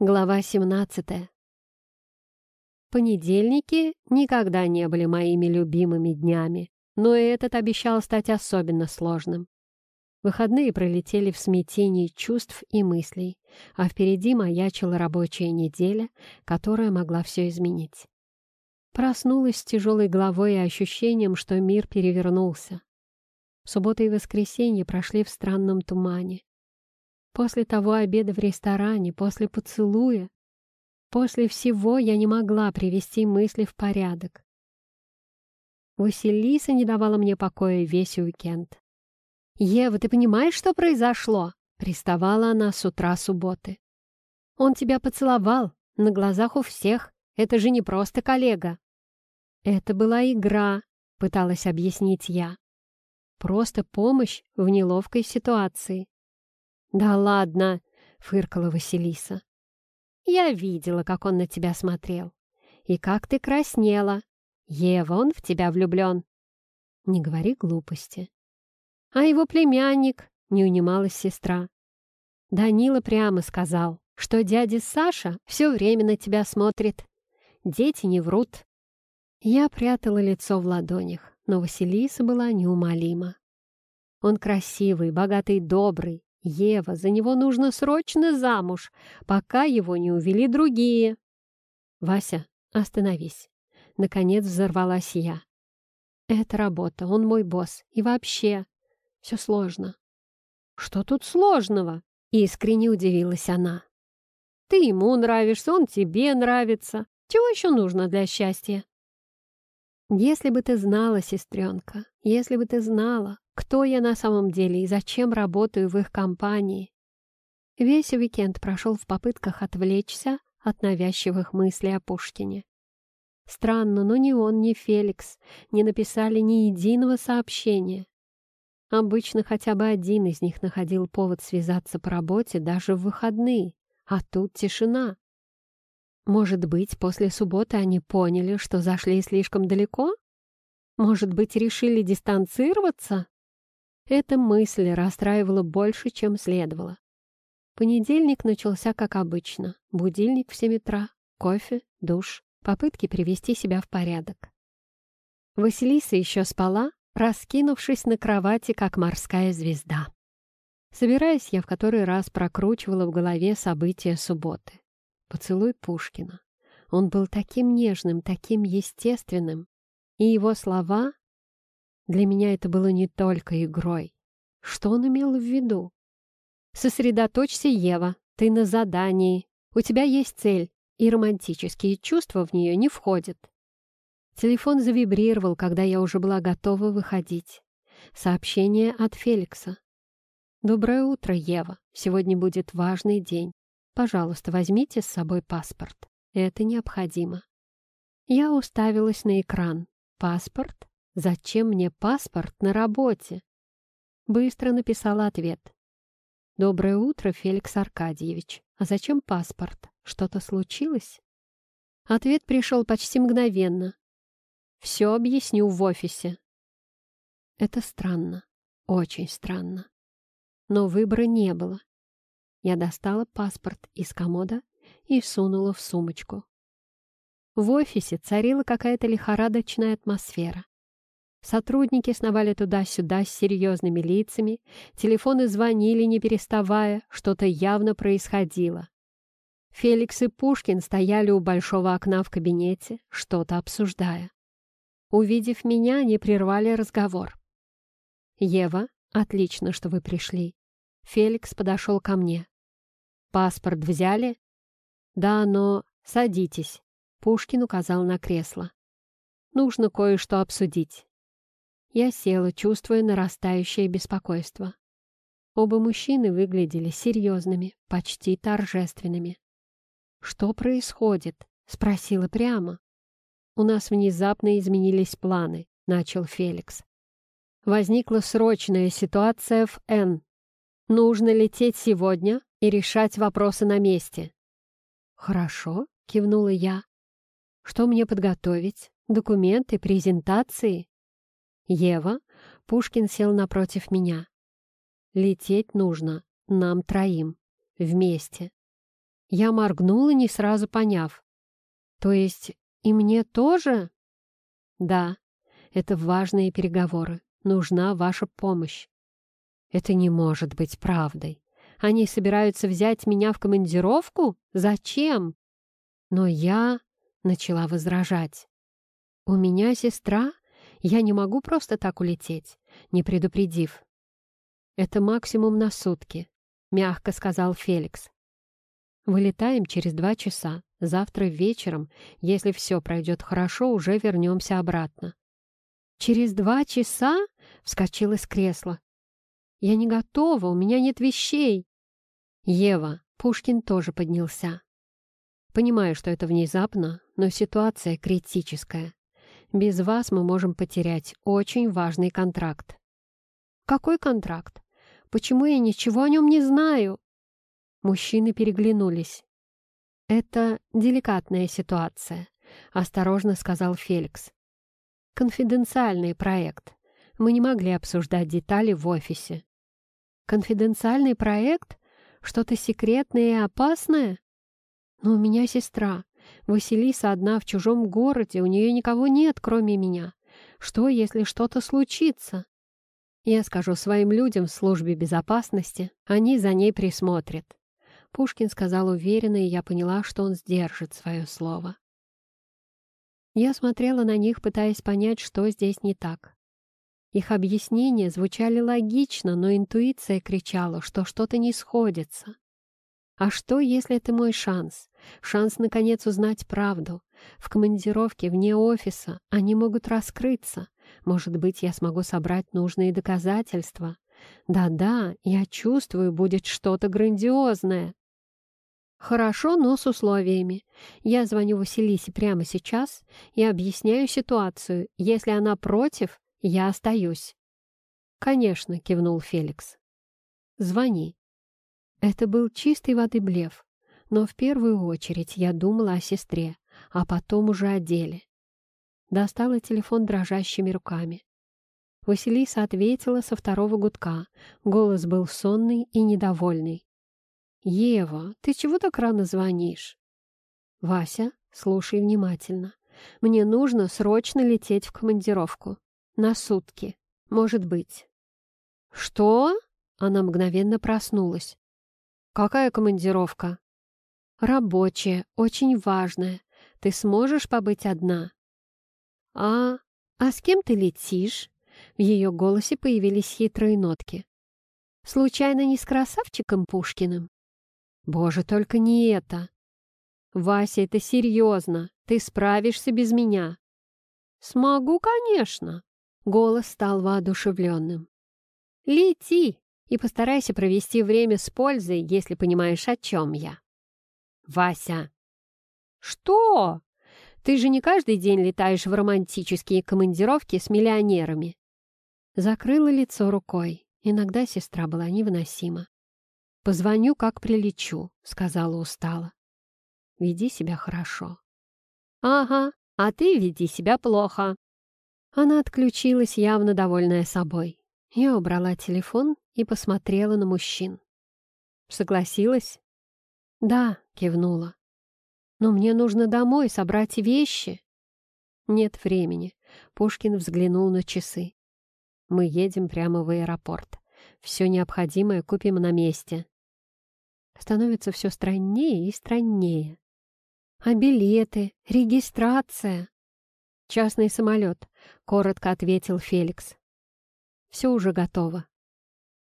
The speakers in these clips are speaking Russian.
Глава 17. Понедельники никогда не были моими любимыми днями, но и этот обещал стать особенно сложным. Выходные пролетели в смятении чувств и мыслей, а впереди маячила рабочая неделя, которая могла все изменить. Проснулась с тяжелой головой и ощущением, что мир перевернулся. Суббота и воскресенье прошли в странном тумане. После того обеда в ресторане, после поцелуя, после всего я не могла привести мысли в порядок. Василиса не давала мне покоя весь уикенд. «Ева, ты понимаешь, что произошло?» — приставала она с утра субботы. «Он тебя поцеловал, на глазах у всех. Это же не просто коллега». «Это была игра», — пыталась объяснить я. «Просто помощь в неловкой ситуации». «Да ладно!» — фыркала Василиса. «Я видела, как он на тебя смотрел. И как ты краснела. Ева, он в тебя влюблен». «Не говори глупости». «А его племянник?» — не унималась сестра. Данила прямо сказал, что дядя Саша все время на тебя смотрит. Дети не врут. Я прятала лицо в ладонях, но Василиса была неумолима. Он красивый, богатый, добрый, Ева, за него нужно срочно замуж, пока его не увели другие. Вася, остановись. Наконец взорвалась я. Это работа, он мой босс. И вообще, все сложно. Что тут сложного? Искренне удивилась она. Ты ему нравишься, он тебе нравится. Чего еще нужно для счастья? Если бы ты знала, сестренка, если бы ты знала, кто я на самом деле и зачем работаю в их компании. Весь уикенд прошел в попытках отвлечься от навязчивых мыслей о Пушкине. Странно, но ни он, ни Феликс не написали ни единого сообщения. Обычно хотя бы один из них находил повод связаться по работе даже в выходные, а тут тишина. Может быть, после субботы они поняли, что зашли слишком далеко? Может быть, решили дистанцироваться? Эта мысль расстраивала больше, чем следовало. Понедельник начался как обычно. Будильник в семь утра, кофе, душ, попытки привести себя в порядок. Василиса еще спала, раскинувшись на кровати, как морская звезда. Собираясь, я в который раз прокручивала в голове события субботы. Поцелуй Пушкина. Он был таким нежным, таким естественным. И его слова для меня это было не только игрой. Что он имел в виду? «Сосредоточься, Ева, ты на задании. У тебя есть цель, и романтические чувства в нее не входят». Телефон завибрировал, когда я уже была готова выходить. Сообщение от Феликса. «Доброе утро, Ева. Сегодня будет важный день. Пожалуйста, возьмите с собой паспорт. Это необходимо». Я уставилась на экран. «Паспорт? «Зачем мне паспорт на работе?» Быстро написала ответ. «Доброе утро, Феликс Аркадьевич. А зачем паспорт? Что-то случилось?» Ответ пришел почти мгновенно. «Все объясню в офисе». Это странно, очень странно. Но выбора не было. Я достала паспорт из комода и сунула в сумочку. В офисе царила какая-то лихорадочная атмосфера. Сотрудники сновали туда-сюда с серьезными лицами, телефоны звонили, не переставая, что-то явно происходило. Феликс и Пушкин стояли у большого окна в кабинете, что-то обсуждая. Увидев меня, они прервали разговор. «Ева, отлично, что вы пришли». Феликс подошел ко мне. «Паспорт взяли?» «Да, но садитесь», — Пушкин указал на кресло. «Нужно кое-что обсудить». Я села, чувствуя нарастающее беспокойство. Оба мужчины выглядели серьезными, почти торжественными. «Что происходит?» — спросила прямо. «У нас внезапно изменились планы», — начал Феликс. «Возникла срочная ситуация в Н. Нужно лететь сегодня и решать вопросы на месте». «Хорошо», — кивнула я. «Что мне подготовить? Документы, презентации?» «Ева?» Пушкин сел напротив меня. «Лететь нужно нам троим. Вместе. Я моргнула, не сразу поняв. То есть и мне тоже? Да, это важные переговоры. Нужна ваша помощь. Это не может быть правдой. Они собираются взять меня в командировку? Зачем? Но я начала возражать. У меня сестра, я не могу просто так улететь, не предупредив. Это максимум на сутки, мягко сказал Феликс. Вылетаем через два часа. Завтра вечером, если все пройдет хорошо, уже вернемся обратно. «Через два часа?» — вскочила с кресла. «Я не готова, у меня нет вещей». «Ева», — Пушкин тоже поднялся. «Понимаю, что это внезапно, но ситуация критическая. Без вас мы можем потерять очень важный контракт». «Какой контракт? Почему я ничего о нем не знаю?» Мужчины переглянулись. «Это деликатная ситуация», — осторожно сказал Феликс. «Конфиденциальный проект. Мы не могли обсуждать детали в офисе». «Конфиденциальный проект? Что-то секретное и опасное? Но у меня сестра. Василиса одна в чужом городе, у нее никого нет, кроме меня. Что, если что-то случится?» Я скажу своим людям в службе безопасности, они за ней присмотрят. Пушкин сказал уверенно, и я поняла, что он сдержит свое слово. Я смотрела на них, пытаясь понять, что здесь не так. Их объяснения звучали логично, но интуиция кричала, что что-то не сходится. А что, если это мой шанс? Шанс, наконец, узнать правду. В командировке, вне офиса, они могут раскрыться. Может быть, я смогу собрать нужные доказательства. Да-да, я чувствую, будет что-то грандиозное. «Хорошо, но с условиями. Я звоню Василисе прямо сейчас и объясняю ситуацию. Если она против, я остаюсь». «Конечно», — кивнул Феликс. «Звони». Это был чистой воды блеф, но в первую очередь я думала о сестре, а потом уже о деле. Достала телефон дрожащими руками. Василиса ответила со второго гудка. Голос был сонный и недовольный. «Ева, ты чего так рано звонишь?» «Вася, слушай внимательно. Мне нужно срочно лететь в командировку. На сутки. Может быть». «Что?» Она мгновенно проснулась. «Какая командировка?» «Рабочая, очень важная. Ты сможешь побыть одна?» «А... а с кем ты летишь?» В ее голосе появились хитрые нотки. «Случайно не с красавчиком Пушкиным?» Боже, только не это. Вася, это серьезно. Ты справишься без меня. Смогу, конечно. Голос стал воодушевленным. Лети и постарайся провести время с пользой, если понимаешь, о чем я. Вася. Что? Ты же не каждый день летаешь в романтические командировки с миллионерами. Закрыла лицо рукой. Иногда сестра была невыносима. «Позвоню, как прилечу», — сказала устало. «Веди себя хорошо». «Ага, а ты веди себя плохо». Она отключилась, явно довольная собой. Я убрала телефон и посмотрела на мужчин. «Согласилась?» «Да», — кивнула. «Но мне нужно домой собрать вещи». «Нет времени», — Пушкин взглянул на часы. «Мы едем прямо в аэропорт. Все необходимое купим на месте становится все страннее и страннее. А билеты, регистрация? Частный самолет, коротко ответил Феликс. Все уже готово.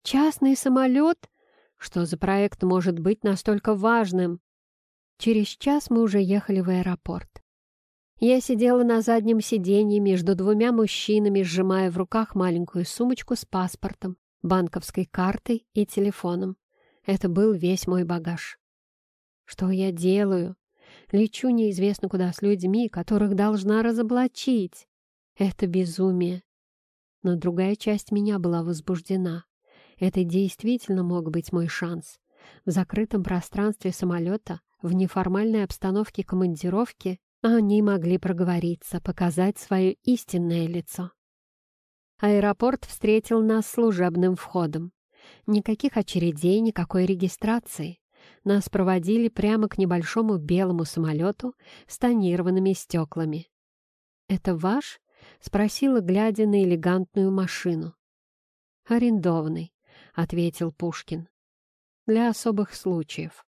Частный самолет? Что за проект может быть настолько важным? Через час мы уже ехали в аэропорт. Я сидела на заднем сиденье между двумя мужчинами, сжимая в руках маленькую сумочку с паспортом, банковской картой и телефоном. Это был весь мой багаж. Что я делаю? Лечу неизвестно куда с людьми, которых должна разоблачить. Это безумие. Но другая часть меня была возбуждена. Это действительно мог быть мой шанс. В закрытом пространстве самолета, в неформальной обстановке командировки, они могли проговориться, показать свое истинное лицо. Аэропорт встретил нас служебным входом. Никаких очередей, никакой регистрации. нас проводили прямо к небольшому белому самолету с тонированными стеклами. «Это ваш?» — спросила, глядя на элегантную машину. «Арендованный», — ответил Пушкин. «Для особых случаев».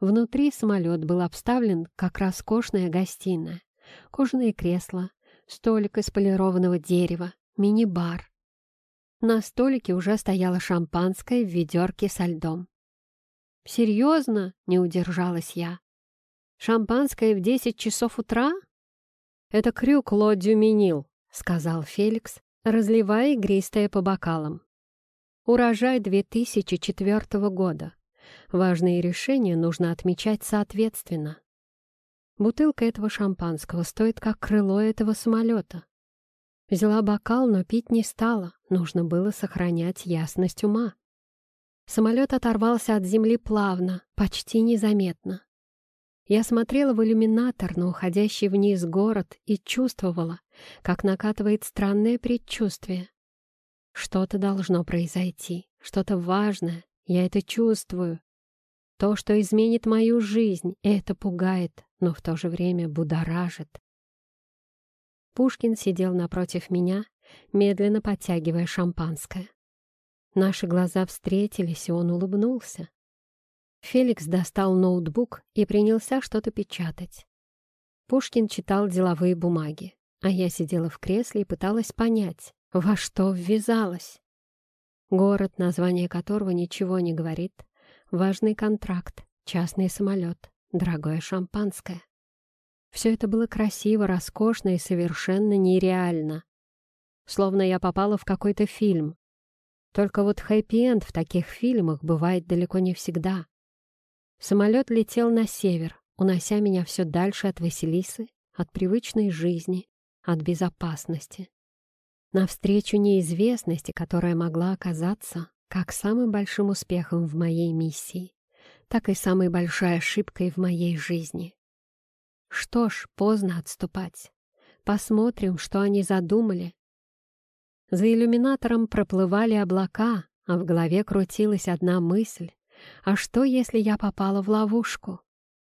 Внутри самолет был обставлен как роскошная гостиная. Кожаные кресла, столик из полированного дерева, мини-бар. На столике уже стояло шампанское в ведерке со льдом. «Серьезно?» — не удержалась я. «Шампанское в десять часов утра?» «Это крюк Лодью Минил», — сказал Феликс, разливая игристое по бокалам. «Урожай 2004 года. Важные решения нужно отмечать соответственно. Бутылка этого шампанского стоит как крыло этого самолета. Взяла бокал, но пить не стала, нужно было сохранять ясность ума. Самолет оторвался от земли плавно, почти незаметно. Я смотрела в иллюминатор на уходящий вниз город и чувствовала, как накатывает странное предчувствие. Что-то должно произойти, что-то важное, я это чувствую. То, что изменит мою жизнь, это пугает, но в то же время будоражит. Пушкин сидел напротив меня, медленно подтягивая шампанское. Наши глаза встретились, и он улыбнулся. Феликс достал ноутбук и принялся что-то печатать. Пушкин читал деловые бумаги, а я сидела в кресле и пыталась понять, во что ввязалась. Город, название которого ничего не говорит, Важный контракт, частный самолет, дорогое шампанское. Все это было красиво, роскошно и совершенно нереально. Словно я попала в какой-то фильм. Только вот хэппи-энд в таких фильмах бывает далеко не всегда. Самолет летел на север, унося меня все дальше от Василисы, от привычной жизни, от безопасности. Навстречу неизвестности, которая могла оказаться как самым большим успехом в моей миссии, так и самой большой ошибкой в моей жизни. Что ж, поздно отступать. Посмотрим, что они задумали. За иллюминатором проплывали облака, а в голове крутилась одна мысль. А что, если я попала в ловушку?